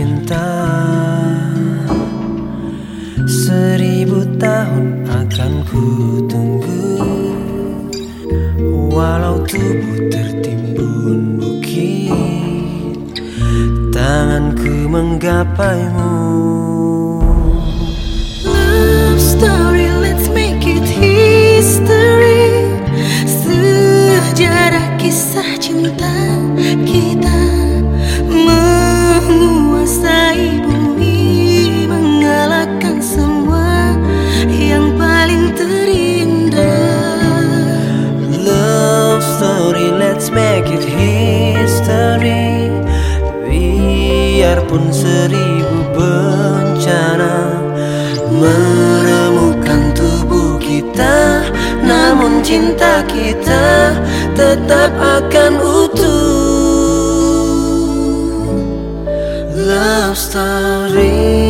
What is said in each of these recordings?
cinta. Seribu tahun akan ku tunggu. Walau tubuh tertimbun bukit Tanganku menggapaimu make it history. Biarpun seribu bencana Meremukan tubuh kita Namun cinta kita tetap akan utuh. Love story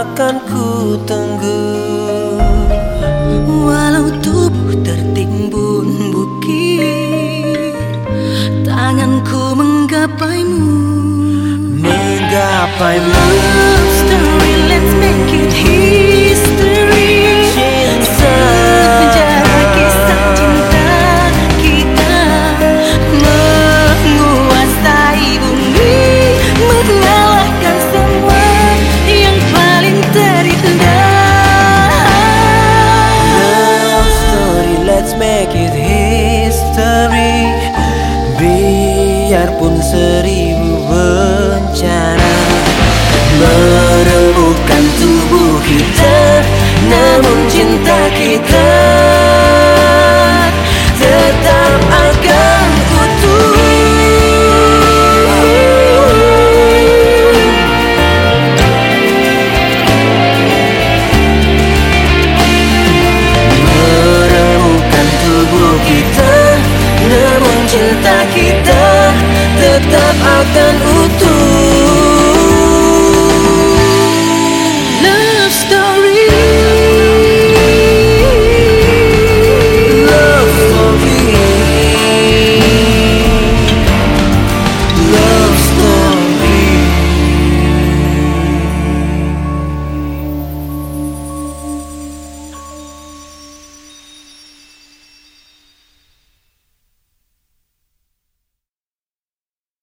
akan ku tunggu. Walau tubuh tertimbun bukit Tanganku menggapaimu. Menggapaimu biarpun seribu bencana Merembukan tubuh kita Namun